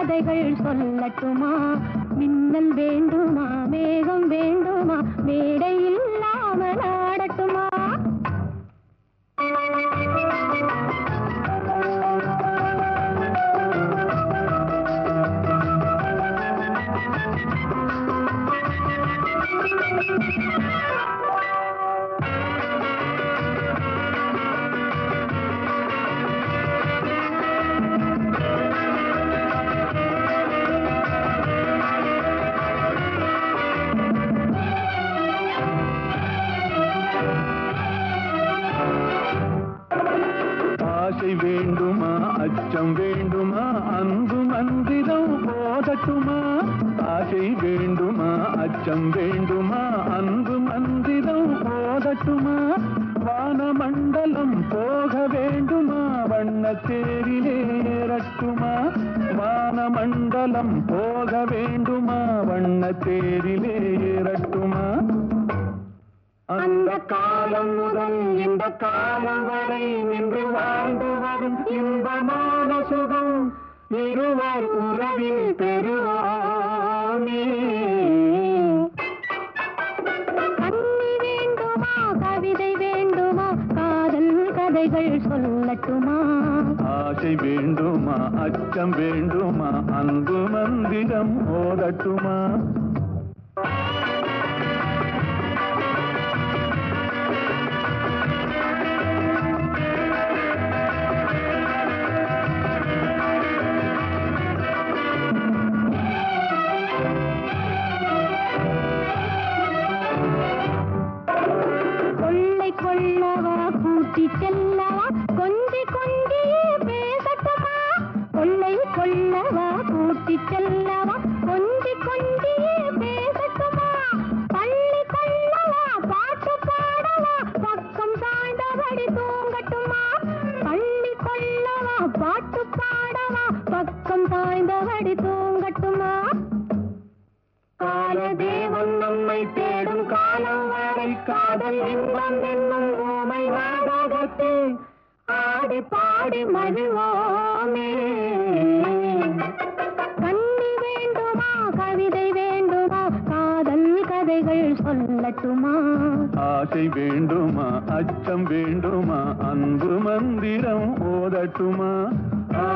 கதைகள் சொல்லட்டுமா? மின்னல் வேண்டுமா? மந்திரம் போதட்டுமா? ஆசை வேண்டுமா? அச்சம் வேண்டுமா? அன்பு மந்திரம் போதட்டுமா? வானமண்டலம் போக வேண்டுமா? வண்ண தேரிலே ஏறட்டுமா வானமண்டலம் போக வேண்டுமா? வண்ண தேரிலே ஏறட்டுமா அந்த காலம் முதல் இந்த காலம் வரை நின்று வாழ்ந்து வரும் இன்பமான சுகம். இருவர் உறவில் பெறுவோமே. கண்ணி வேண்டுமா கவிதை வேண்டுமா காதல் கதைகள் சொல்லட்டுமா? ஆசை வேண்டுமா அச்சம் வேண்டுமா அன்பு மந்திரம் ஓதட்டுமா? சாய்ந்தபடி தூங்கட்டுமா? காலதேவன் நம்மை தேடும் காலம் வரை காதல் இன்பம் என்னும் ஊமை நாடகத்தில் ஆடி பாடி மகிழ்வோமே. கண்ணி வேண்டுமா கவிதை வேண்டுமா காதல் கதைகள் சொல்லட்டுமா? ஆசை வேண்டுமா அச்சம் வேண்டுமா அன்பு மந்திரம் ஓதட்டுமா? ஆ